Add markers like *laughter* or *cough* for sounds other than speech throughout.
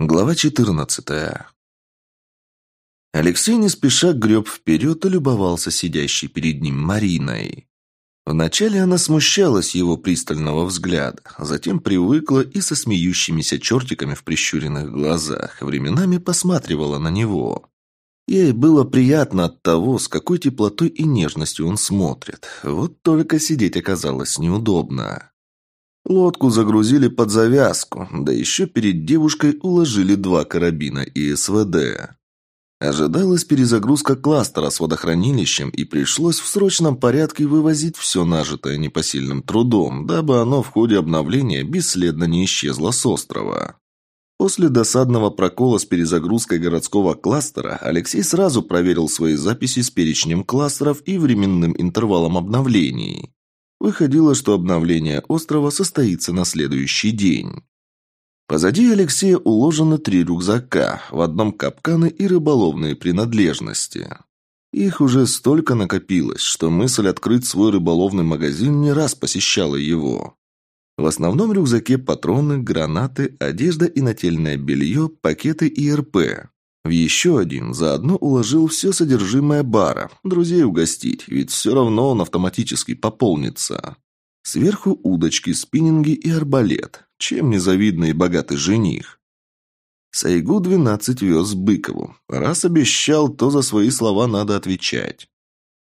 Глава 14. Алексей не спеша греб вперед и любовался сидящей перед ним Мариной. Вначале она смущалась его пристального взгляда, затем привыкла и со смеющимися чертиками в прищуренных глазах временами посматривала на него. Ей было приятно от того, с какой теплотой и нежностью он смотрит. Вот только сидеть оказалось неудобно. Лодку загрузили под завязку, да еще перед девушкой уложили два карабина и СВД. Ожидалась перезагрузка кластера с водохранилищем, и пришлось в срочном порядке вывозить все нажитое непосильным трудом, дабы оно в ходе обновления бесследно не исчезло с острова. После досадного прокола с перезагрузкой городского кластера Алексей сразу проверил свои записи с перечнем кластеров и временным интервалом обновлений. Выходило, что обновление острова состоится на следующий день. Позади Алексея уложены три рюкзака, в одном капканы и рыболовные принадлежности. Их уже столько накопилось, что мысль открыть свой рыболовный магазин не раз посещала его. В основном рюкзаке патроны, гранаты, одежда и нательное белье, пакеты и РП. В еще один заодно уложил все содержимое бара, друзей угостить, ведь все равно он автоматически пополнится. Сверху удочки, спиннинги и арбалет. Чем незавидный и богатый жених? Сайгу-12 вез Быкову. Раз обещал, то за свои слова надо отвечать.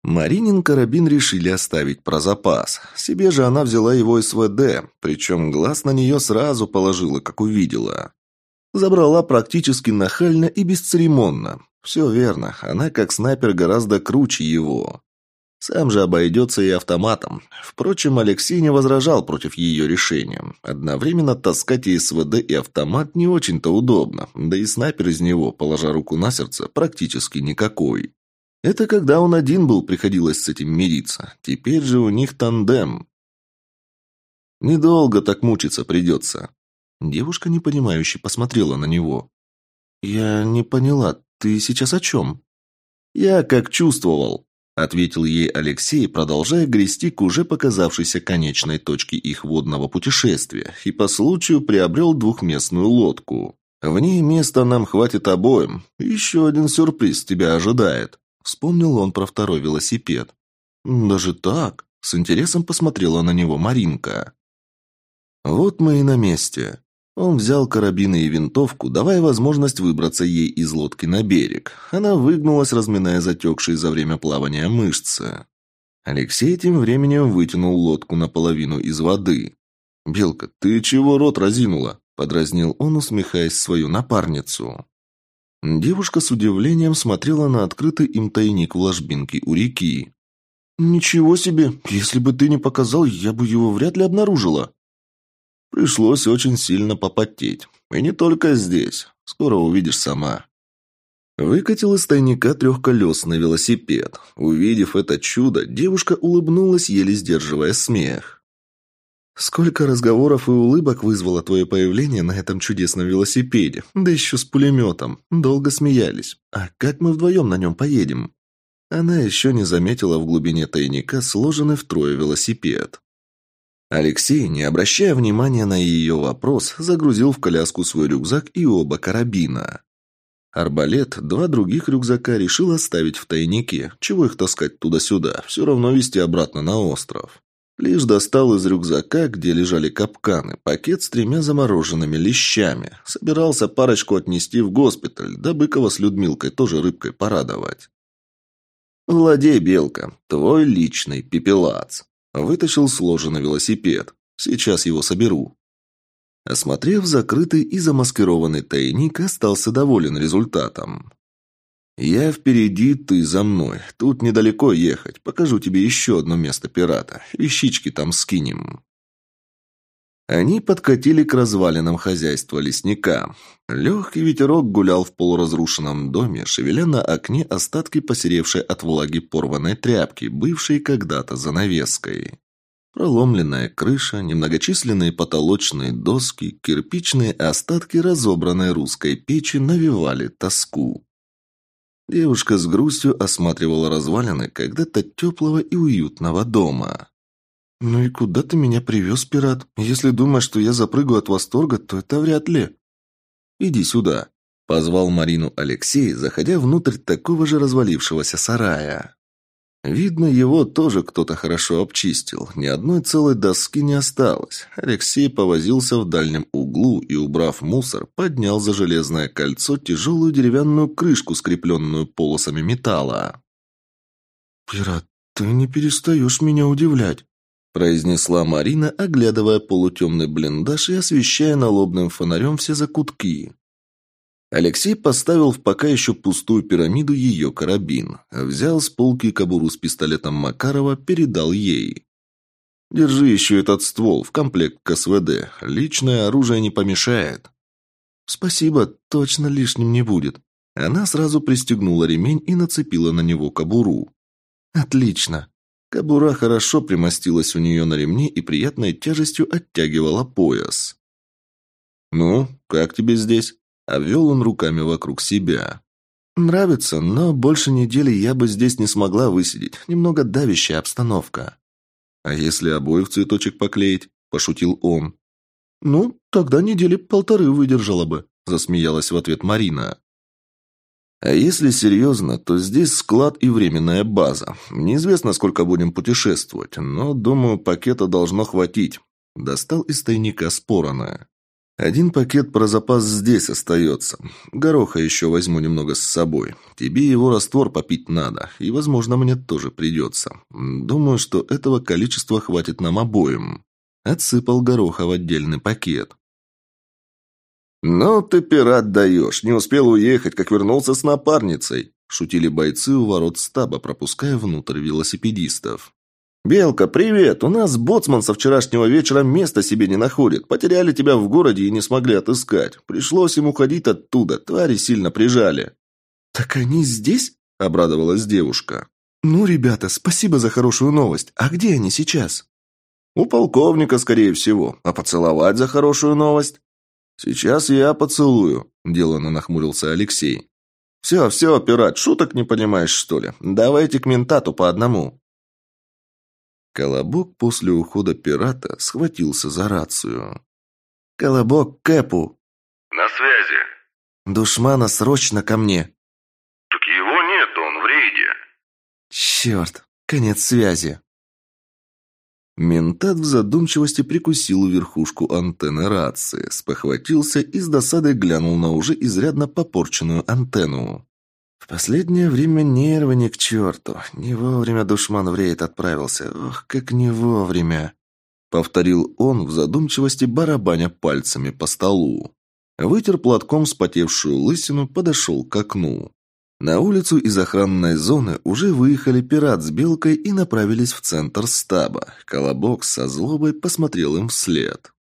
Маринин карабин решили оставить про запас. Себе же она взяла его СВД, причем глаз на нее сразу положила, как увидела. Забрала практически нахально и бесцеремонно. Все верно, она как снайпер гораздо круче его. Сам же обойдется и автоматом. Впрочем, Алексей не возражал против ее решения. Одновременно таскать и СВД, и автомат не очень-то удобно, да и снайпер из него, положа руку на сердце, практически никакой. Это когда он один был, приходилось с этим мириться. Теперь же у них тандем. Недолго так мучиться придется. Девушка непонимающе посмотрела на него. «Я не поняла, ты сейчас о чем?» «Я как чувствовал», — ответил ей Алексей, продолжая грести к уже показавшейся конечной точке их водного путешествия, и по случаю приобрел двухместную лодку. «В ней места нам хватит обоим. Еще один сюрприз тебя ожидает», — вспомнил он про второй велосипед. «Даже так?» — с интересом посмотрела на него Маринка. «Вот мы и на месте. Он взял карабины и винтовку, давая возможность выбраться ей из лодки на берег. Она выгнулась, разминая затекшие за время плавания мышцы. Алексей тем временем вытянул лодку наполовину из воды. «Белка, ты чего рот разинула?» – подразнил он, усмехаясь свою напарницу. Девушка с удивлением смотрела на открытый им тайник в ложбинке у реки. «Ничего себе! Если бы ты не показал, я бы его вряд ли обнаружила!» Пришлось очень сильно попотеть. И не только здесь. Скоро увидишь сама. Выкатил из тайника трехколесный велосипед. Увидев это чудо, девушка улыбнулась, еле сдерживая смех. «Сколько разговоров и улыбок вызвало твое появление на этом чудесном велосипеде, да еще с пулеметом. Долго смеялись. А как мы вдвоем на нем поедем?» Она еще не заметила в глубине тайника сложенный втрое велосипед. Алексей, не обращая внимания на ее вопрос, загрузил в коляску свой рюкзак и оба карабина. Арбалет, два других рюкзака решил оставить в тайнике. Чего их таскать туда-сюда? Все равно везти обратно на остров. Лишь достал из рюкзака, где лежали капканы, пакет с тремя замороженными лещами. Собирался парочку отнести в госпиталь, да Быкова с Людмилкой тоже рыбкой порадовать. «Владей, Белка, твой личный пепелац», Вытащил сложенный велосипед. Сейчас его соберу. Осмотрев закрытый и замаскированный тайник, остался доволен результатом. «Я впереди, ты за мной. Тут недалеко ехать. Покажу тебе еще одно место пирата. Вещички там скинем». Они подкатили к развалинам хозяйства лесника. Легкий ветерок гулял в полуразрушенном доме, шевеля на окне остатки посеревшей от влаги порванной тряпки, бывшей когда-то занавеской. Проломленная крыша, немногочисленные потолочные доски, кирпичные остатки разобранной русской печи навевали тоску. Девушка с грустью осматривала развалины когда-то теплого и уютного дома. «Ну и куда ты меня привез, пират? Если думаешь, что я запрыгаю от восторга, то это вряд ли». Иди сюда», – позвал Марину Алексей, заходя внутрь такого же развалившегося сарая. Видно, его тоже кто-то хорошо обчистил. Ни одной целой доски не осталось. Алексей повозился в дальнем углу и, убрав мусор, поднял за железное кольцо тяжелую деревянную крышку, скрепленную полосами металла. «Пират, ты не перестаешь меня удивлять», произнесла Марина, оглядывая полутемный блиндаж и освещая налобным фонарем все закутки. Алексей поставил в пока еще пустую пирамиду ее карабин, взял с полки кобуру с пистолетом Макарова, передал ей. «Держи еще этот ствол в комплект к СВД. Личное оружие не помешает». «Спасибо, точно лишним не будет». Она сразу пристегнула ремень и нацепила на него кобуру. «Отлично». Кобура хорошо примостилась у нее на ремне и приятной тяжестью оттягивала пояс. «Ну, как тебе здесь?» Обвел он руками вокруг себя. «Нравится, но больше недели я бы здесь не смогла высидеть. Немного давящая обстановка». «А если обои в цветочек поклеить?» – пошутил он. «Ну, тогда недели полторы выдержала бы», – засмеялась в ответ Марина. «А если серьезно, то здесь склад и временная база. Неизвестно, сколько будем путешествовать, но, думаю, пакета должно хватить». Достал из тайника спорона. Один пакет про запас здесь остается. Гороха еще возьму немного с собой. Тебе его раствор попить надо, и, возможно, мне тоже придется. Думаю, что этого количества хватит нам обоим. Отсыпал гороха в отдельный пакет. «Ну ты, пират, даешь. Не успел уехать, как вернулся с напарницей», шутили бойцы у ворот стаба, пропуская внутрь велосипедистов. «Белка, привет! У нас боцман со вчерашнего вечера места себе не находит. Потеряли тебя в городе и не смогли отыскать. Пришлось ему ходить оттуда. Твари сильно прижали». «Так они здесь?» – обрадовалась девушка. «Ну, ребята, спасибо за хорошую новость. А где они сейчас?» «У полковника, скорее всего. А поцеловать за хорошую новость?» «Сейчас я поцелую», – деланно нахмурился Алексей. «Все, все, пират, шуток не понимаешь, что ли? Давайте к ментату по одному». Колобок после ухода пирата схватился за рацию. «Колобок, Кэпу!» «На связи!» «Душмана срочно ко мне!» «Так его нет, он в рейде!» «Черт! Конец связи!» Ментат в задумчивости прикусил верхушку антенны рации, спохватился и с досадой глянул на уже изрядно попорченную антенну. В последнее время нервы не к черту. Не вовремя душман в рейд отправился. Ох, как не вовремя. Повторил он в задумчивости, барабаня пальцами по столу. Вытер платком вспотевшую лысину, подошел к окну. На улицу из охранной зоны уже выехали пират с белкой и направились в центр стаба. Колобок со злобой посмотрел им вслед.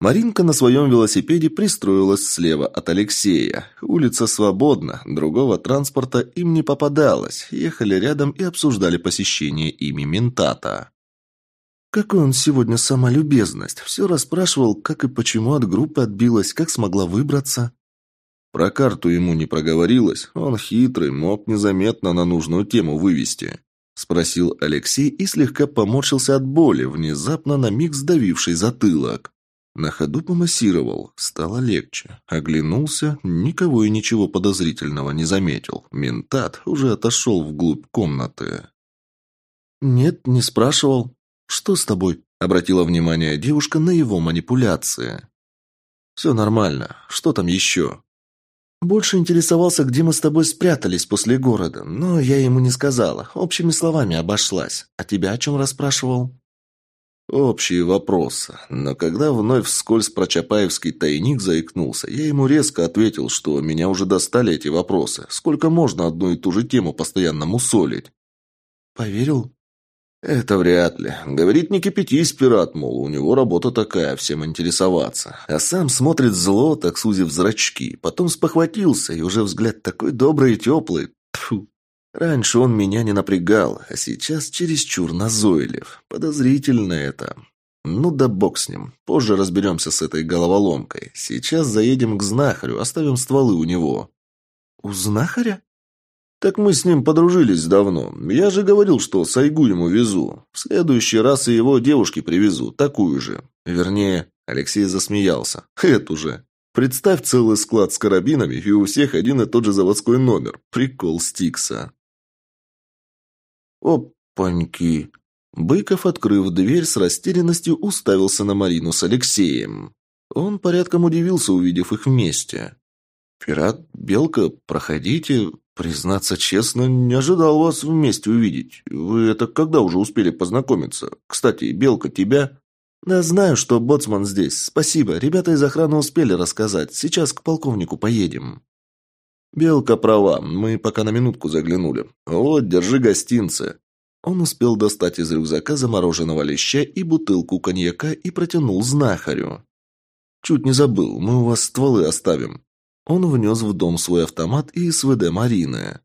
Маринка на своем велосипеде пристроилась слева от Алексея. Улица свободна, другого транспорта им не попадалось. Ехали рядом и обсуждали посещение ими ментата. Какой он сегодня самолюбезность. Все расспрашивал, как и почему от группы отбилась, как смогла выбраться. Про карту ему не проговорилось. Он хитрый, мог незаметно на нужную тему вывести. Спросил Алексей и слегка поморщился от боли, внезапно на миг сдавивший затылок. На ходу помассировал, стало легче. Оглянулся, никого и ничего подозрительного не заметил. Ментат уже отошел вглубь комнаты. «Нет, не спрашивал. Что с тобой?» – обратила внимание девушка на его манипуляции. «Все нормально. Что там еще?» «Больше интересовался, где мы с тобой спрятались после города, но я ему не сказала. Общими словами обошлась. А тебя о чем расспрашивал?» Общие вопросы. Но когда вновь вскользь про Чапаевский тайник заикнулся, я ему резко ответил, что меня уже достали эти вопросы. Сколько можно одну и ту же тему постоянно мусолить? Поверил? Это вряд ли. Говорит, не кипятись, пират, мол, у него работа такая, всем интересоваться. А сам смотрит зло, так сузив зрачки. Потом спохватился, и уже взгляд такой добрый и теплый. Тьфу. Раньше он меня не напрягал, а сейчас чересчур назойлив. Подозрительно это. Ну да бог с ним. Позже разберемся с этой головоломкой. Сейчас заедем к знахарю, оставим стволы у него. У знахаря? Так мы с ним подружились давно. Я же говорил, что сайгу ему везу. В следующий раз и его девушке привезу, такую же. Вернее, Алексей засмеялся. *laughs* Эту же. Представь целый склад с карабинами, и у всех один и тот же заводской номер. Прикол Стикса. Опаньки. Быков, открыв дверь, с растерянностью уставился на Марину с Алексеем. Он порядком удивился, увидев их вместе. «Пират, Белка, проходите. Признаться честно, не ожидал вас вместе увидеть. Вы это когда уже успели познакомиться? Кстати, Белка, тебя...» «Да знаю, что боцман здесь. Спасибо. Ребята из охраны успели рассказать. Сейчас к полковнику поедем». «Белка права. Мы пока на минутку заглянули. Вот, держи гостинцы». Он успел достать из рюкзака замороженного леща и бутылку коньяка и протянул знахарю. «Чуть не забыл. Мы у вас стволы оставим». Он внес в дом свой автомат и СВД Марины.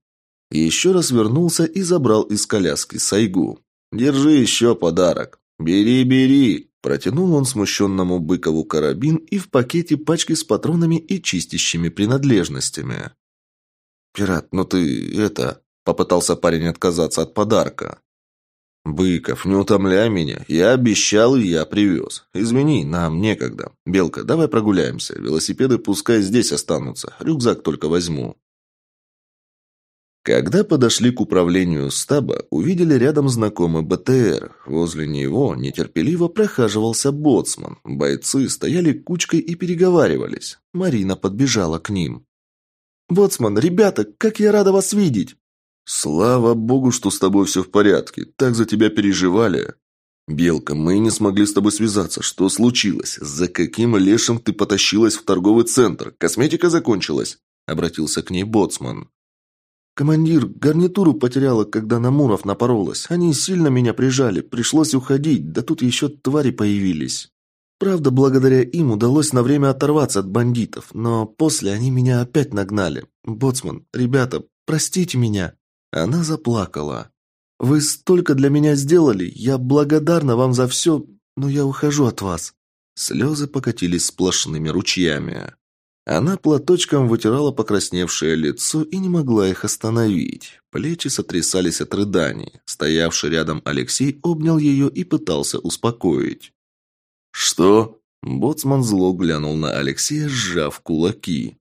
Еще раз вернулся и забрал из коляски Сайгу. «Держи еще подарок. Бери, бери!» Протянул он смущенному Быкову карабин и в пакете пачки с патронами и чистящими принадлежностями. «Пират, ну ты это...» – попытался парень отказаться от подарка. «Быков, не утомляй меня. Я обещал, и я привез. Извини, нам некогда. Белка, давай прогуляемся. Велосипеды пускай здесь останутся. Рюкзак только возьму». Когда подошли к управлению стаба, увидели рядом знакомый БТР. Возле него нетерпеливо прохаживался боцман. Бойцы стояли кучкой и переговаривались. Марина подбежала к ним. «Боцман, ребята, как я рада вас видеть!» «Слава богу, что с тобой все в порядке. Так за тебя переживали». «Белка, мы не смогли с тобой связаться. Что случилось? За каким лешим ты потащилась в торговый центр? Косметика закончилась?» Обратился к ней боцман. Командир гарнитуру потеряла, когда на Муров напоролась. Они сильно меня прижали, пришлось уходить, да тут еще твари появились. Правда, благодаря им удалось на время оторваться от бандитов, но после они меня опять нагнали. Боцман, ребята, простите меня. Она заплакала. Вы столько для меня сделали, я благодарна вам за все, но я ухожу от вас. Слезы покатились сплошными ручьями. Она платочком вытирала покрасневшее лицо и не могла их остановить. Плечи сотрясались от рыданий. Стоявший рядом Алексей обнял ее и пытался успокоить. «Что?» Боцман зло глянул на Алексея, сжав кулаки.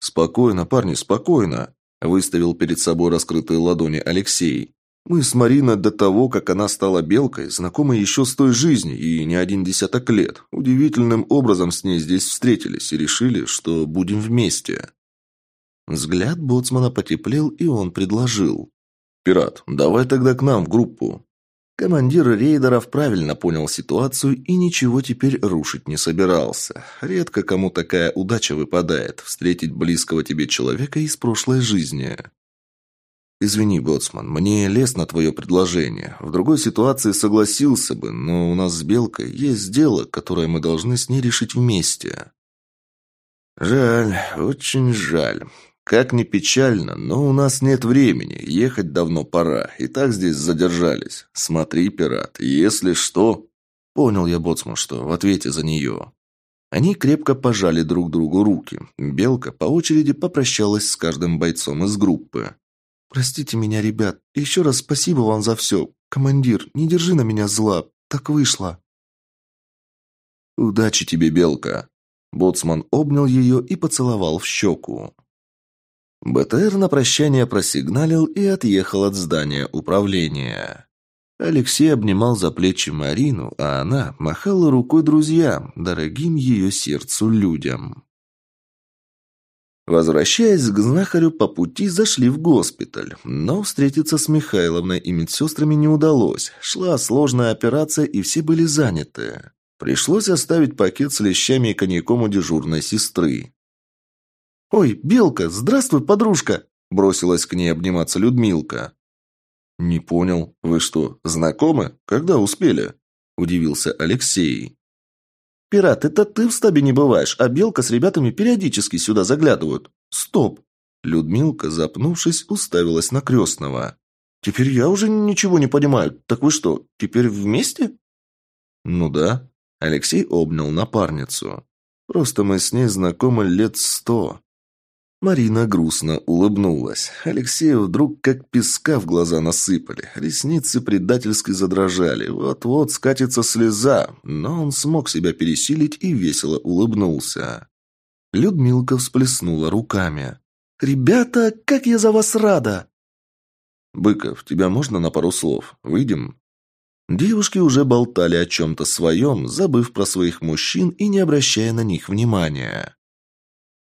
«Спокойно, парни, спокойно!» Выставил перед собой раскрытые ладони Алексей. Мы с Мариной до того, как она стала белкой, знакомы еще с той жизни и не один десяток лет. Удивительным образом с ней здесь встретились и решили, что будем вместе. Взгляд боцмана потеплел, и он предложил. «Пират, давай тогда к нам в группу». Командир рейдеров правильно понял ситуацию и ничего теперь рушить не собирался. Редко кому такая удача выпадает – встретить близкого тебе человека из прошлой жизни. «Извини, Боцман, мне лестно твое предложение. В другой ситуации согласился бы, но у нас с Белкой есть дело, которое мы должны с ней решить вместе». «Жаль, очень жаль. Как ни печально, но у нас нет времени. Ехать давно пора. И так здесь задержались. Смотри, пират, если что...» Понял я, Боцман, что в ответе за нее. Они крепко пожали друг другу руки. Белка по очереди попрощалась с каждым бойцом из группы. «Простите меня, ребят. Еще раз спасибо вам за все. Командир, не держи на меня зла. Так вышло». «Удачи тебе, Белка!» Боцман обнял ее и поцеловал в щеку. БТР на прощание просигналил и отъехал от здания управления. Алексей обнимал за плечи Марину, а она махала рукой друзьям, дорогим ее сердцу людям. Возвращаясь к знахарю, по пути зашли в госпиталь. Но встретиться с Михайловной и медсестрами не удалось. Шла сложная операция, и все были заняты. Пришлось оставить пакет с лещами и коньяком у дежурной сестры. «Ой, Белка, здравствуй, подружка!» Бросилась к ней обниматься Людмилка. «Не понял. Вы что, знакомы? Когда успели?» Удивился Алексей. «Пират, это ты в стабе не бываешь, а Белка с ребятами периодически сюда заглядывают. Стоп!» Людмилка, запнувшись, уставилась на крестного. «Теперь я уже ничего не понимаю. Так вы что, теперь вместе?» «Ну да». Алексей обнял напарницу. «Просто мы с ней знакомы лет сто. Марина грустно улыбнулась. Алексею вдруг как песка в глаза насыпали. Ресницы предательски задрожали. Вот-вот скатится слеза. Но он смог себя пересилить и весело улыбнулся. Людмилка всплеснула руками. «Ребята, как я за вас рада!» «Быков, тебя можно на пару слов? Выйдем?» Девушки уже болтали о чем-то своем, забыв про своих мужчин и не обращая на них внимания.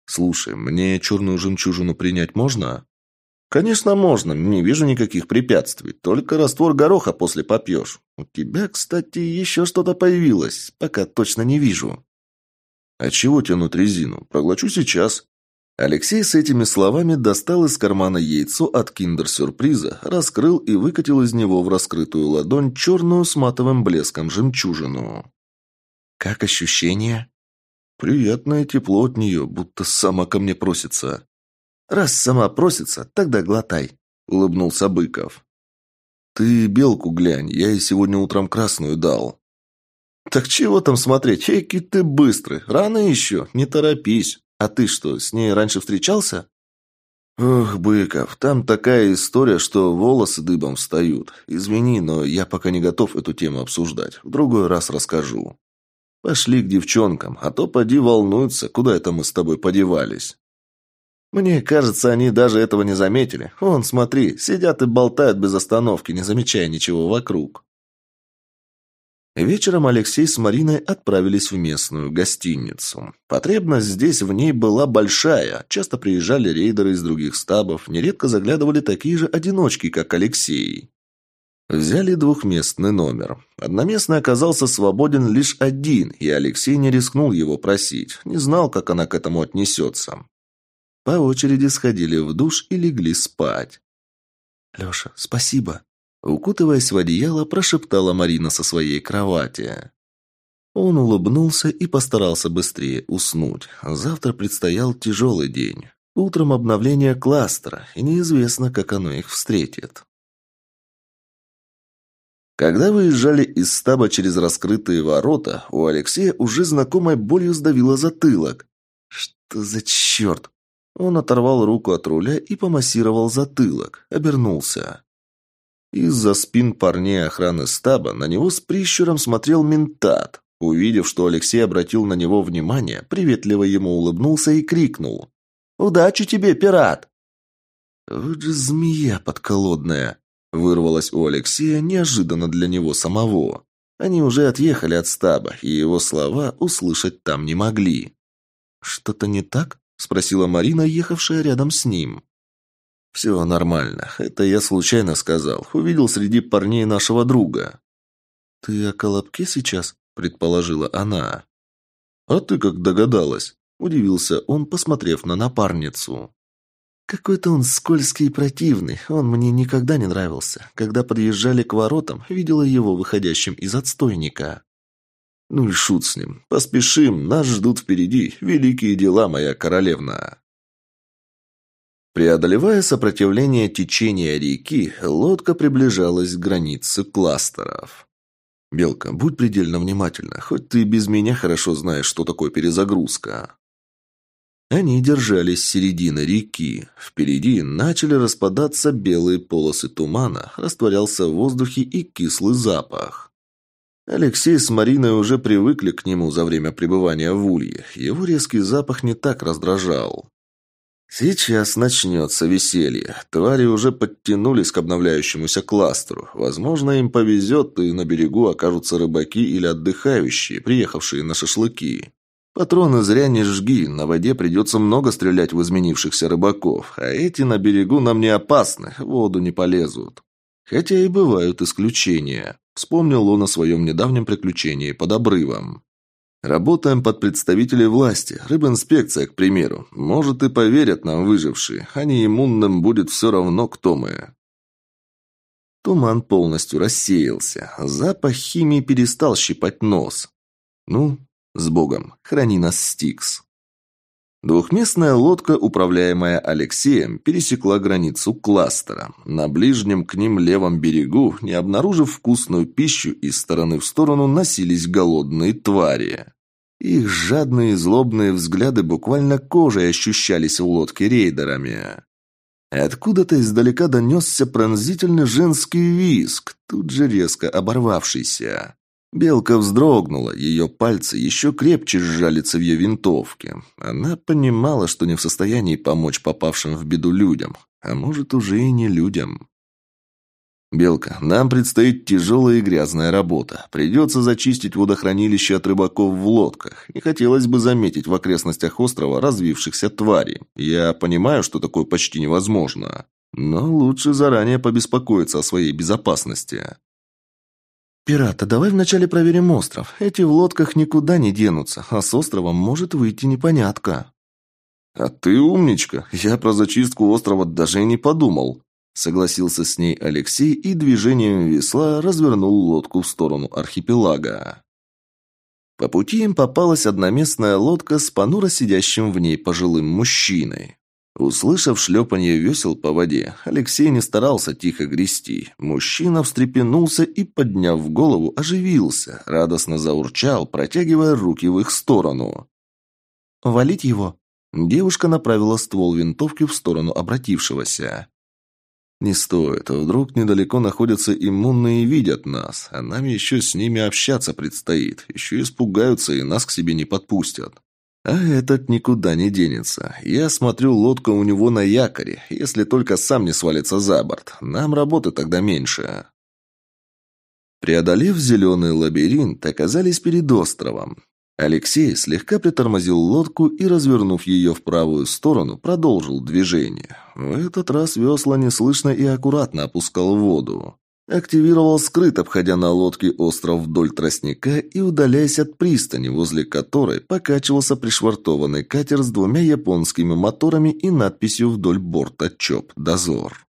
«Слушай, мне черную жемчужину принять можно?» «Конечно можно, не вижу никаких препятствий. Только раствор гороха после попьешь. У тебя, кстати, еще что-то появилось, пока точно не вижу». «А чего тянуть резину? Проглочу сейчас». Алексей с этими словами достал из кармана яйцо от киндер-сюрприза, раскрыл и выкатил из него в раскрытую ладонь черную с матовым блеском жемчужину. «Как ощущение?» «Приятное тепло от нее, будто сама ко мне просится». «Раз сама просится, тогда глотай», — улыбнулся Быков. «Ты белку глянь, я ей сегодня утром красную дал». «Так чего там смотреть? Эки ты быстрый. Рано еще, не торопись». А ты что, с ней раньше встречался? Ох, Быков, там такая история, что волосы дыбом встают. Извини, но я пока не готов эту тему обсуждать. В другой раз расскажу. Пошли к девчонкам, а то поди волнуются, куда это мы с тобой подевались. Мне кажется, они даже этого не заметили. Вон, смотри, сидят и болтают без остановки, не замечая ничего вокруг. Вечером Алексей с Мариной отправились в местную гостиницу. Потребность здесь в ней была большая. Часто приезжали рейдеры из других стабов, нередко заглядывали такие же одиночки, как Алексей. Взяли двухместный номер. Одноместный оказался свободен лишь один, и Алексей не рискнул его просить, не знал, как она к этому отнесется. По очереди сходили в душ и легли спать. «Леша, спасибо», Укутываясь в одеяло, прошептала Марина со своей кровати. Он улыбнулся и постарался быстрее уснуть. Завтра предстоял тяжелый день. Утром обновление кластера, и неизвестно, как оно их встретит. Когда выезжали из стаба через раскрытые ворота, у Алексея уже знакомой болью сдавило затылок. Что за черт? Он оторвал руку от руля и помассировал затылок, обернулся. Из-за спин парней охраны стаба на него с прищуром смотрел ментат. Увидев, что Алексей обратил на него внимание, приветливо ему улыбнулся и крикнул. «Удачи тебе, пират!» «Вот же змея подколодная!» Вырвалась у Алексея неожиданно для него самого. Они уже отъехали от стаба, и его слова услышать там не могли. «Что-то не так?» – спросила Марина, ехавшая рядом с ним. «Все нормально. Это я случайно сказал. Увидел среди парней нашего друга». «Ты о Колобке сейчас?» – предположила она. «А ты как догадалась?» – удивился он, посмотрев на напарницу. «Какой-то он скользкий и противный. Он мне никогда не нравился. Когда подъезжали к воротам, видела его выходящим из отстойника». «Ну и шут с ним. Поспешим, нас ждут впереди. Великие дела, моя королевна». Преодолевая сопротивление течения реки, лодка приближалась к границе кластеров. «Белка, будь предельно внимательна, хоть ты без меня хорошо знаешь, что такое перезагрузка». Они держались середины реки. Впереди начали распадаться белые полосы тумана, растворялся в воздухе и кислый запах. Алексей с Мариной уже привыкли к нему за время пребывания в Улье. Его резкий запах не так раздражал. Сейчас начнется веселье. Твари уже подтянулись к обновляющемуся кластеру. Возможно, им повезет, и на берегу окажутся рыбаки или отдыхающие, приехавшие на шашлыки. Патроны зря не жги, на воде придется много стрелять в изменившихся рыбаков, а эти на берегу нам не опасны, в воду не полезут. Хотя и бывают исключения. Вспомнил он о своем недавнем приключении под обрывом. Работаем под представителей власти. Рыбинспекция, к примеру. Может, и поверят нам выжившие. А не будет все равно, кто мы. Туман полностью рассеялся. Запах химии перестал щипать нос. Ну, с Богом, храни нас, Стикс. Двухместная лодка, управляемая Алексеем, пересекла границу кластера. На ближнем к ним левом берегу, не обнаружив вкусную пищу, из стороны в сторону носились голодные твари. Их жадные злобные взгляды буквально кожей ощущались в лодке рейдерами. Откуда-то издалека донесся пронзительный женский визг, тут же резко оборвавшийся. Белка вздрогнула, ее пальцы еще крепче сжали цевье винтовки. Она понимала, что не в состоянии помочь попавшим в беду людям, а может уже и не людям. «Белка, нам предстоит тяжелая и грязная работа. Придется зачистить водохранилище от рыбаков в лодках. Не хотелось бы заметить в окрестностях острова развившихся тварей. Я понимаю, что такое почти невозможно. Но лучше заранее побеспокоиться о своей безопасности». «Пирата, давай вначале проверим остров. Эти в лодках никуда не денутся, а с островом может выйти непонятка». «А ты умничка. Я про зачистку острова даже и не подумал», Согласился с ней Алексей и движением весла развернул лодку в сторону архипелага. По пути им попалась одноместная лодка с понуро сидящим в ней пожилым мужчиной. Услышав шлепанье весел по воде, Алексей не старался тихо грести. Мужчина встрепенулся и, подняв голову, оживился, радостно заурчал, протягивая руки в их сторону. «Валить его?» Девушка направила ствол винтовки в сторону обратившегося. «Не стоит. Вдруг недалеко находятся иммунные и видят нас, а нам еще с ними общаться предстоит. Еще испугаются и нас к себе не подпустят». А этот никуда не денется. Я смотрю, лодка у него на якоре, если только сам не свалится за борт. Нам работы тогда меньше. Преодолев зеленый лабиринт, оказались перед островом. Алексей слегка притормозил лодку и, развернув ее в правую сторону, продолжил движение. В этот раз весла неслышно и аккуратно опускал в воду. Активировал скрыт, обходя на лодке остров вдоль тростника и удаляясь от пристани, возле которой покачивался пришвартованный катер с двумя японскими моторами и надписью вдоль борта «ЧОП Дозор».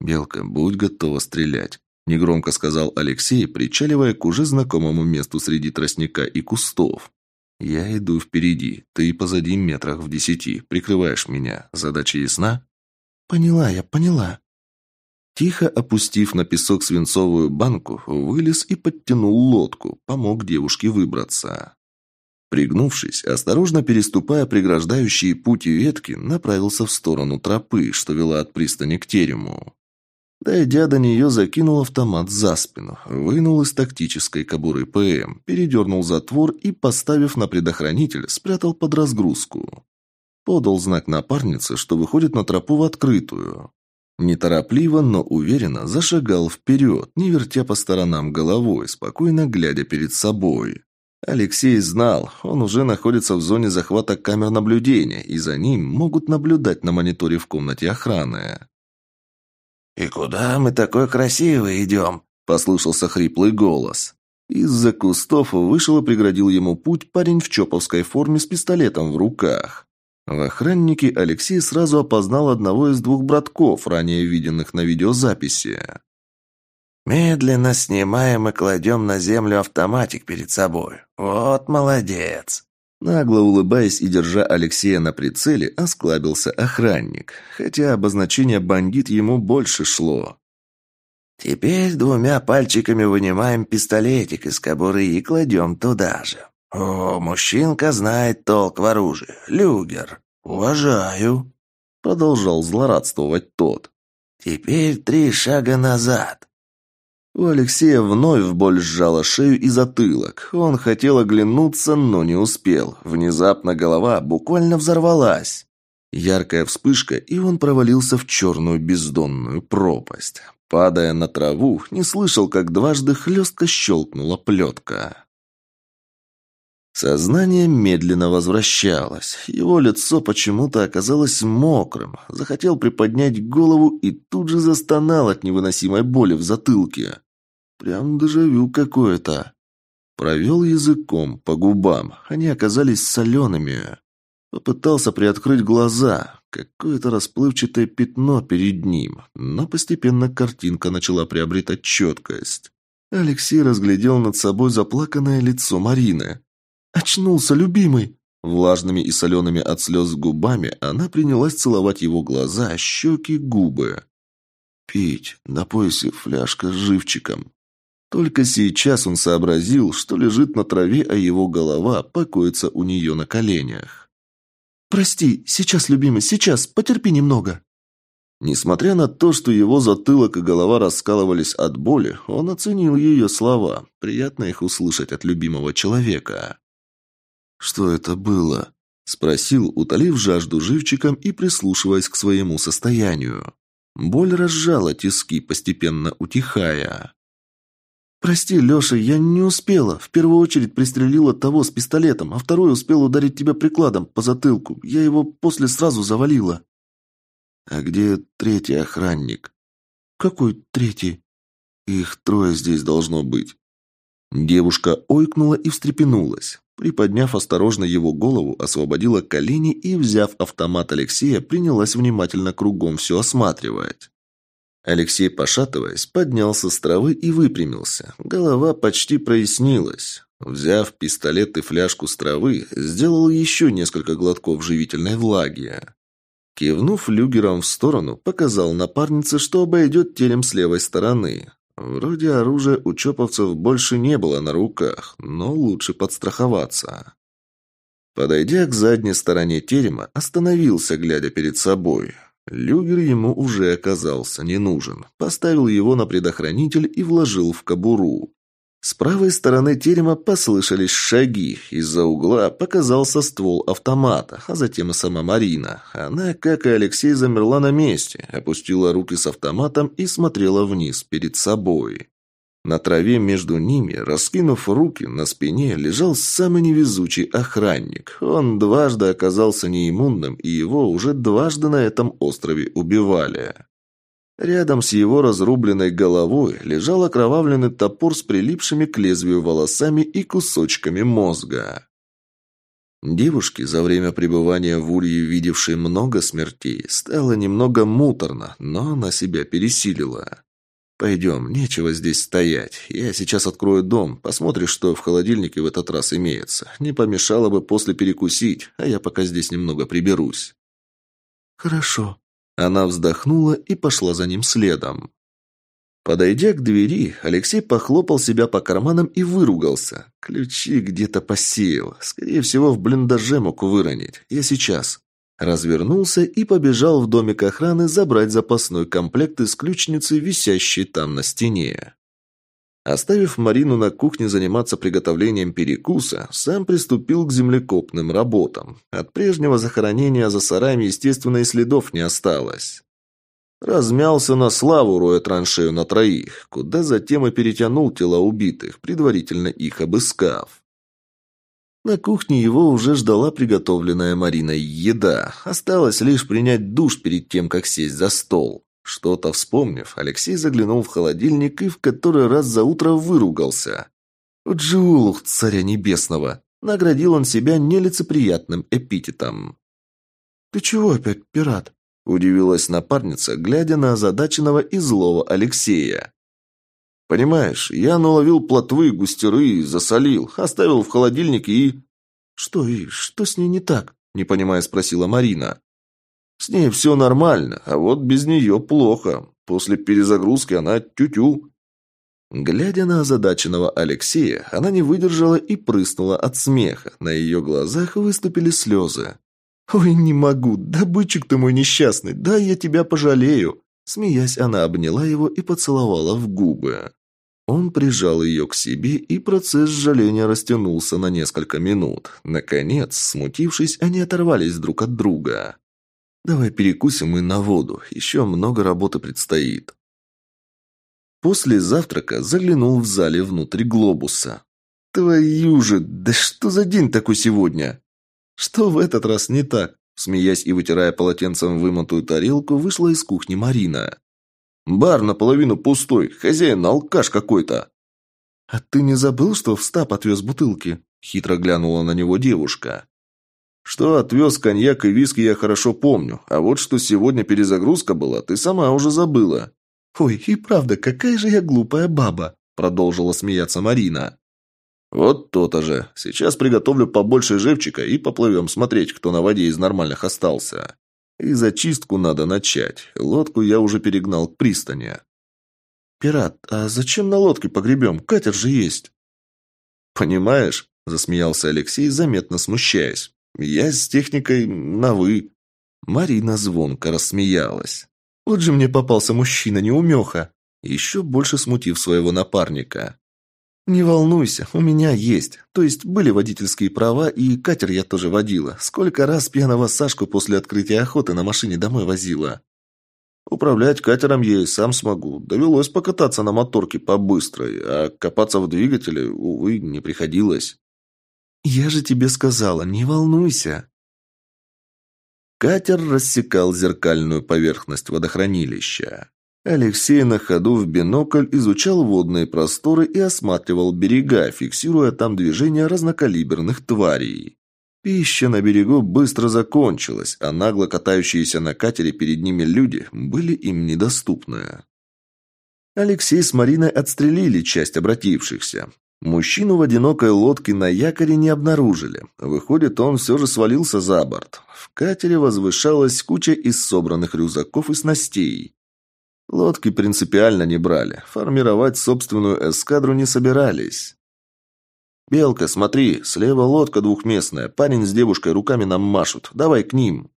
«Белка, будь готова стрелять», Негромко сказал Алексей, причаливая к уже знакомому месту среди тростника и кустов. «Я иду впереди, ты позади метрах в десяти, прикрываешь меня. Задача ясна?» «Поняла я, поняла». Тихо опустив на песок свинцовую банку, вылез и подтянул лодку, помог девушке выбраться. Пригнувшись, осторожно переступая преграждающие пути ветки, направился в сторону тропы, что вела от пристани к терему. Дойдя до нее, закинул автомат за спину, вынул из тактической кобуры ПМ, передернул затвор и, поставив на предохранитель, спрятал под разгрузку. Подал знак напарнице, что выходит на тропу в открытую. Неторопливо, но уверенно зашагал вперед, не вертя по сторонам головой, спокойно глядя перед собой. Алексей знал, он уже находится в зоне захвата камер наблюдения, и за ним могут наблюдать на мониторе в комнате охраны. «И куда мы такой красивый идем?» – послышался хриплый голос. Из-за кустов вышел и преградил ему путь парень в чоповской форме с пистолетом в руках. В охраннике Алексей сразу опознал одного из двух братков, ранее виденных на видеозаписи. «Медленно снимаем и кладем на землю автоматик перед собой. Вот молодец!» Нагло улыбаясь и держа Алексея на прицеле, осклабился охранник, хотя обозначение «бандит» ему больше шло. «Теперь двумя пальчиками вынимаем пистолетик из кобуры и кладем туда же. О, мужчинка знает толк в оружии. Люгер. Уважаю!» Продолжал злорадствовать тот. «Теперь три шага назад. У Алексея вновь боль сжала шею и затылок. Он хотел оглянуться, но не успел. Внезапно голова буквально взорвалась. Яркая вспышка, и он провалился в черную бездонную пропасть. Падая на траву, не слышал, как дважды хлестко щелкнула плетка. Сознание медленно возвращалось. Его лицо почему-то оказалось мокрым. Захотел приподнять голову и тут же застонал от невыносимой боли в затылке. Прям дежавю какое-то. Провел языком по губам. Они оказались солеными. Попытался приоткрыть глаза. Какое-то расплывчатое пятно перед ним. Но постепенно картинка начала приобретать четкость. Алексей разглядел над собой заплаканное лицо Марины. «Очнулся, любимый!» Влажными и солеными от слез губами она принялась целовать его глаза, щеки, губы. «Пить. На поясе фляжка с живчиком». Только сейчас он сообразил, что лежит на траве, а его голова покоится у нее на коленях. «Прости, сейчас, любимый, сейчас, потерпи немного». Несмотря на то, что его затылок и голова раскалывались от боли, он оценил ее слова. Приятно их услышать от любимого человека. «Что это было?» – спросил, утолив жажду живчиком и прислушиваясь к своему состоянию. Боль разжала тиски, постепенно утихая. «Прости, Леша, я не успела. В первую очередь пристрелила того с пистолетом, а второй успел ударить тебя прикладом по затылку. Я его после сразу завалила». «А где третий охранник?» «Какой третий?» «Их трое здесь должно быть». Девушка ойкнула и встрепенулась. Приподняв осторожно его голову, освободила колени и, взяв автомат Алексея, принялась внимательно кругом все осматривать. Алексей, пошатываясь, поднялся с травы и выпрямился. Голова почти прояснилась. Взяв пистолет и фляжку с травы, сделал еще несколько глотков живительной влаги. Кивнув люгером в сторону, показал напарнице, что обойдет телем с левой стороны. Вроде оружия у чоповцев больше не было на руках, но лучше подстраховаться. Подойдя к задней стороне терема, остановился, глядя перед собой. Люгер ему уже оказался не нужен. Поставил его на предохранитель и вложил в кобуру. С правой стороны терема послышались шаги. Из-за угла показался ствол автомата, а затем и сама Марина. Она, как и Алексей, замерла на месте, опустила руки с автоматом и смотрела вниз перед собой. На траве между ними, раскинув руки, на спине лежал самый невезучий охранник. Он дважды оказался неиммунным, и его уже дважды на этом острове убивали. Рядом с его разрубленной головой лежал окровавленный топор с прилипшими к лезвию волосами и кусочками мозга. Девушке, за время пребывания в Улье, видевшей много смертей, стало немного муторно, но она себя пересилила. «Пойдем, нечего здесь стоять. Я сейчас открою дом, посмотришь, что в холодильнике в этот раз имеется. Не помешало бы после перекусить, а я пока здесь немного приберусь». «Хорошо», она вздохнула и пошла за ним следом. Подойдя к двери, Алексей похлопал себя по карманам и выругался. Ключи где-то посеял. Скорее всего, в блиндаже мог выронить. Я сейчас. Развернулся и побежал в домик охраны забрать запасной комплект из ключницы, висящей там на стене. Оставив Марину на кухне заниматься приготовлением перекуса, сам приступил к землекопным работам. От прежнего захоронения за сарами, естественно, и следов не осталось. Размялся на славу, роя траншею на троих, куда затем и перетянул тела убитых, предварительно их обыскав. На кухне его уже ждала приготовленная Мариной еда. Осталось лишь принять душ перед тем, как сесть за стол. Что-то вспомнив, Алексей заглянул в холодильник и в который раз за утро выругался. «Джулух, царя небесного!» Наградил он себя нелицеприятным эпитетом. «Ты чего опять, пират?» Удивилась напарница, глядя на озадаченного и злого Алексея. «Понимаешь, я наловил плотвы, густеры, засолил, оставил в холодильнике и...» «Что и что с ней не так?» Не понимая, спросила Марина. С ней все нормально, а вот без нее плохо. После перезагрузки она тю-тю. Глядя на озадаченного Алексея, она не выдержала и прыснула от смеха. На ее глазах выступили слезы. «Ой, не могу, добытчик ты мой несчастный, да я тебя пожалею!» Смеясь, она обняла его и поцеловала в губы. Он прижал ее к себе, и процесс жаления растянулся на несколько минут. Наконец, смутившись, они оторвались друг от друга. Давай перекусим и на воду. Еще много работы предстоит. После завтрака заглянул в зале внутрь глобуса. Твою же, да что за день такой сегодня? Что в этот раз не так? Смеясь и вытирая полотенцем вымытую тарелку, вышла из кухни Марина. «Бар наполовину пустой, хозяин алкаш какой-то». «А ты не забыл, что в стаб отвез бутылки?» Хитро глянула на него девушка. Что отвез коньяк и виски, я хорошо помню. А вот что сегодня перезагрузка была, ты сама уже забыла». «Ой, и правда, какая же я глупая баба», — продолжила смеяться Марина. «Вот то-то же. Сейчас приготовлю побольше живчика и поплывем смотреть, кто на воде из нормальных остался. И зачистку надо начать. Лодку я уже перегнал к пристани». «Пират, а зачем на лодке погребем? Катер же есть». «Понимаешь?» – засмеялся Алексей, заметно смущаясь. Я с техникой на «вы». Марина звонко рассмеялась. Вот же мне попался мужчина-неумеха!» Еще больше смутив своего напарника. «Не волнуйся, у меня есть. То есть были водительские права, и катер я тоже водила. Сколько раз пьяного Сашку после открытия охоты на машине домой возила?» «Управлять катером я и сам смогу. Довелось покататься на моторке по-быстрой, а копаться в двигателе, увы, не приходилось». «Я же тебе сказала, не волнуйся». Катер рассекал зеркальную поверхность водохранилища. Алексей на ходу в бинокль изучал водные просторы и осматривал берега, фиксируя там движение разнокалиберных тварей. Пища на берегу быстро закончилась, а нагло катающиеся на катере перед ними люди были им недоступны. Алексей с Мариной отстрелили часть обратившихся. Мужчину в одинокой лодке на якоре не обнаружили. Выходит, он все же свалился за борт. В катере возвышалась куча из собранных рюкзаков и снастей. Лодки принципиально не брали, формировать собственную эскадру не собирались. «Белка, смотри, слева лодка двухместная, парень с девушкой руками нам машут, давай к ним».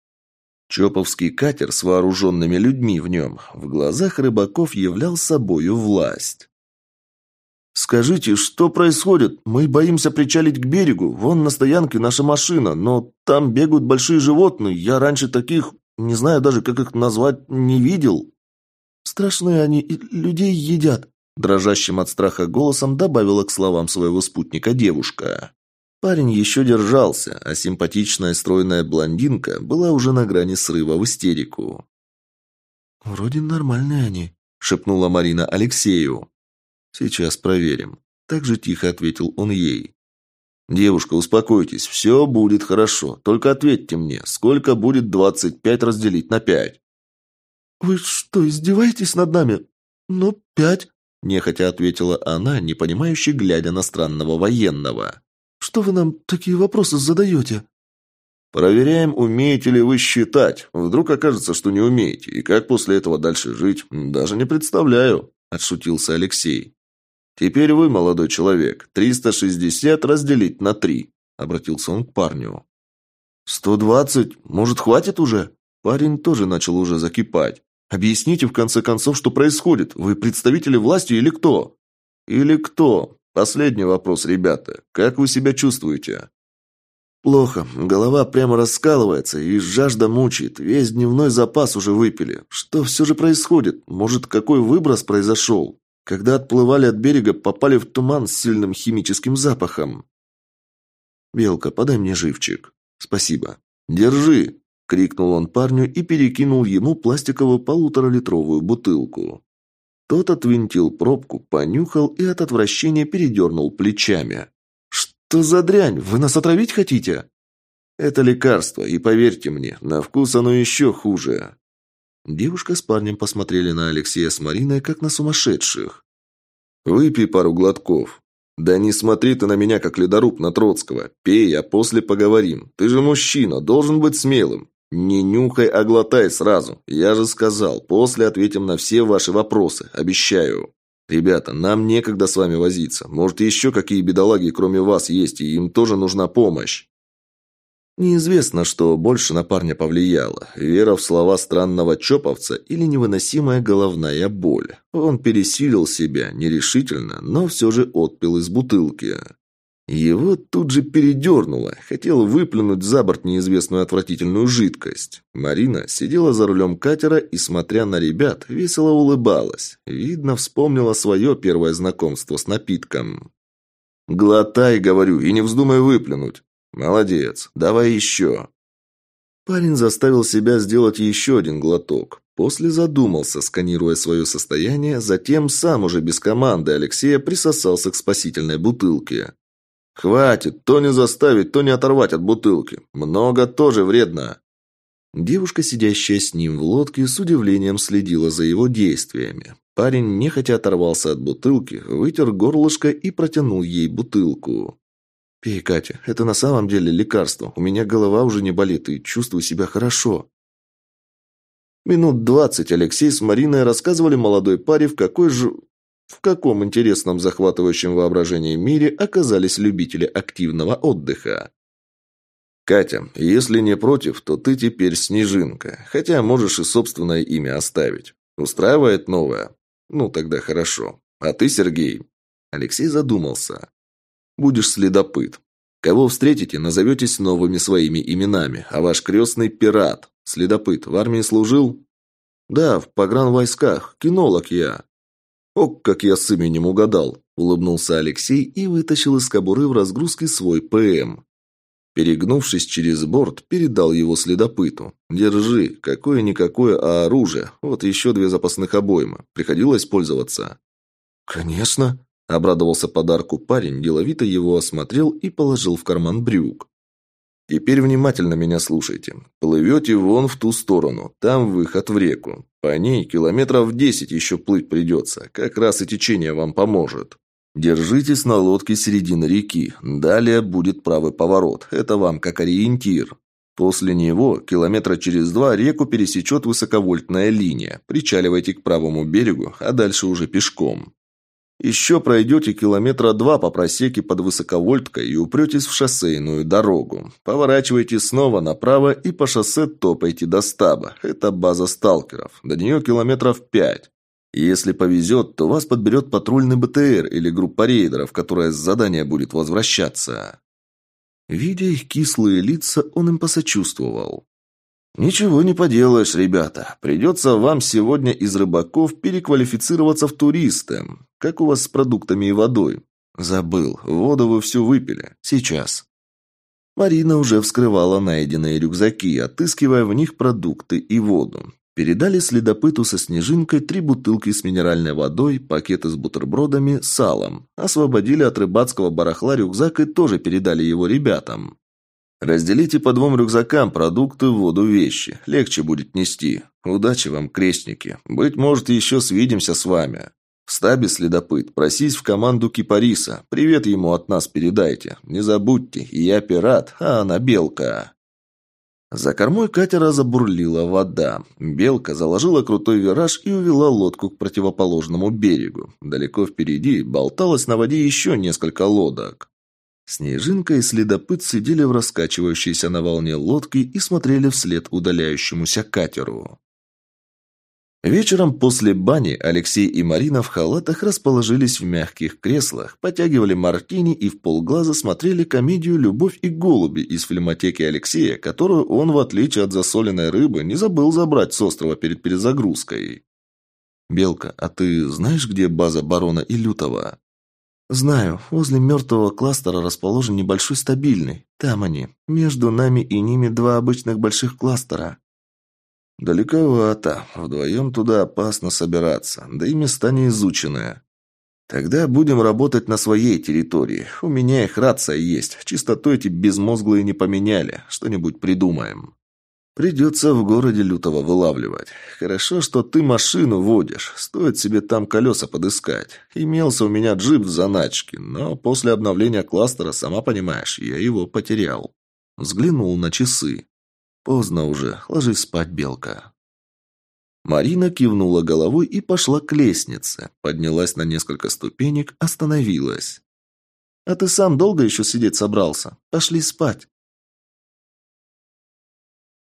Чоповский катер с вооруженными людьми в нем в глазах рыбаков являл собою власть. «Скажите, что происходит? Мы боимся причалить к берегу. Вон на стоянке наша машина, но там бегают большие животные. Я раньше таких, не знаю даже, как их назвать, не видел». Страшные они людей едят», – дрожащим от страха голосом добавила к словам своего спутника девушка. Парень еще держался, а симпатичная стройная блондинка была уже на грани срыва в истерику. «Вроде нормальные они», – шепнула Марина Алексею. «Сейчас проверим», – так же тихо ответил он ей. «Девушка, успокойтесь, все будет хорошо. Только ответьте мне, сколько будет двадцать пять разделить на пять?» «Вы что, издеваетесь над нами? Ну, пять», – нехотя ответила она, непонимающе глядя на странного военного. «Что вы нам такие вопросы задаете?» «Проверяем, умеете ли вы считать. Вдруг окажется, что не умеете. И как после этого дальше жить, даже не представляю», – отшутился Алексей. «Теперь вы, молодой человек, 360 разделить на 3», – обратился он к парню. «120? Может, хватит уже?» Парень тоже начал уже закипать. Объясните, в конце концов, что происходит. Вы представители власти или кто? Или кто? Последний вопрос, ребята. Как вы себя чувствуете? Плохо. Голова прямо раскалывается, и жажда мучает. Весь дневной запас уже выпили. Что все же происходит? Может, какой выброс произошел? Когда отплывали от берега, попали в туман с сильным химическим запахом. Белка, подай мне живчик. Спасибо. Держи крикнул он парню и перекинул ему пластиковую полуторалитровую бутылку. Тот отвинтил пробку, понюхал и от отвращения передернул плечами. «Что за дрянь? Вы нас отравить хотите?» «Это лекарство, и поверьте мне, на вкус оно еще хуже». Девушка с парнем посмотрели на Алексея с Мариной, как на сумасшедших. «Выпей пару глотков». «Да не смотри ты на меня, как ледоруб на Троцкого. Пей, а после поговорим. Ты же мужчина, должен быть смелым. «Не нюхай, а глотай сразу. Я же сказал, после ответим на все ваши вопросы. Обещаю. Ребята, нам некогда с вами возиться. Может, еще какие бедолаги, кроме вас, есть, и им тоже нужна помощь». Неизвестно, что больше на парня повлияло. Вера в слова странного чоповца или невыносимая головная боль. Он пересилил себя, нерешительно, но все же отпил из бутылки. Его тут же передернуло. Хотел выплюнуть за борт неизвестную отвратительную жидкость. Марина сидела за рулем катера и, смотря на ребят, весело улыбалась. Видно, вспомнила свое первое знакомство с напитком. «Глотай, говорю, и не вздумай выплюнуть. Молодец, давай еще». Парень заставил себя сделать еще один глоток. После задумался, сканируя свое состояние, затем сам уже без команды Алексея присосался к спасительной бутылке. «Хватит, то не заставить, то не оторвать от бутылки. Много тоже вредно». Девушка, сидящая с ним в лодке, с удивлением следила за его действиями. Парень нехотя оторвался от бутылки, вытер горлышко и протянул ей бутылку. «Пей, Катя, это на самом деле лекарство. У меня голова уже не болит и чувствую себя хорошо». Минут двадцать Алексей с Мариной рассказывали молодой паре, в какой же в каком интересном захватывающем воображении мире оказались любители активного отдыха. Катя, если не против, то ты теперь Снежинка, хотя можешь и собственное имя оставить. Устраивает новое? Ну, тогда хорошо. А ты, Сергей?» Алексей задумался. «Будешь следопыт. Кого встретите, назоветесь новыми своими именами, а ваш крестный – пират. Следопыт. В армии служил?» «Да, в погранвойсках. Кинолог я». «Ок, как я с именем угадал», – улыбнулся Алексей и вытащил из кобуры в разгрузке свой ПМ. Перегнувшись через борт, передал его следопыту. «Держи, какое-никакое, а оружие. Вот еще две запасных обоймы. Приходилось пользоваться?» «Конечно», – обрадовался подарку парень, деловито его осмотрел и положил в карман брюк. Теперь внимательно меня слушайте. Плывете вон в ту сторону, там выход в реку. По ней километров десять еще плыть придется, как раз и течение вам поможет. Держитесь на лодке середины реки, далее будет правый поворот, это вам как ориентир. После него, километра через два, реку пересечет высоковольтная линия. Причаливайте к правому берегу, а дальше уже пешком. Еще пройдете километра два по просеке под высоковольткой и упретесь в шоссейную дорогу. Поворачивайте снова направо и по шоссе топайте до стаба. Это база сталкеров. До нее километров пять. Если повезет, то вас подберет патрульный БТР или группа рейдеров, которая с задания будет возвращаться. Видя их кислые лица, он им посочувствовал. «Ничего не поделаешь, ребята. Придется вам сегодня из рыбаков переквалифицироваться в туристы. Как у вас с продуктами и водой?» «Забыл. Воду вы всю выпили. Сейчас». Марина уже вскрывала найденные рюкзаки, отыскивая в них продукты и воду. Передали следопыту со снежинкой три бутылки с минеральной водой, пакеты с бутербродами, салом. Освободили от рыбацкого барахла рюкзак и тоже передали его ребятам. Разделите по двум рюкзакам продукты, воду, вещи. Легче будет нести. Удачи вам, крестники. Быть может, еще свидимся с вами. В стабе следопыт, просись в команду Кипариса. Привет ему от нас передайте. Не забудьте, я пират, а она белка. За кормой катера забурлила вода. Белка заложила крутой вираж и увела лодку к противоположному берегу. Далеко впереди болталось на воде еще несколько лодок. Снежинка и следопыт сидели в раскачивающейся на волне лодке и смотрели вслед удаляющемуся катеру. Вечером после бани Алексей и Марина в халатах расположились в мягких креслах, потягивали мартини и в полглаза смотрели комедию «Любовь и голуби» из фильмотеки Алексея, которую он, в отличие от засоленной рыбы, не забыл забрать с острова перед перезагрузкой. «Белка, а ты знаешь, где база барона и Лютова?» «Знаю. Возле мертвого кластера расположен небольшой стабильный. Там они. Между нами и ними два обычных больших кластера». «Далековато. Вдвоем туда опасно собираться. Да и места не изученные. Тогда будем работать на своей территории. У меня их рация есть. Чистоту эти безмозглые не поменяли. Что-нибудь придумаем». Придется в городе лютого вылавливать. Хорошо, что ты машину водишь. Стоит себе там колеса подыскать. Имелся у меня джип в заначке, но после обновления кластера, сама понимаешь, я его потерял. Взглянул на часы. Поздно уже. Ложись спать, белка. Марина кивнула головой и пошла к лестнице. Поднялась на несколько ступенек, остановилась. «А ты сам долго еще сидеть собрался? Пошли спать».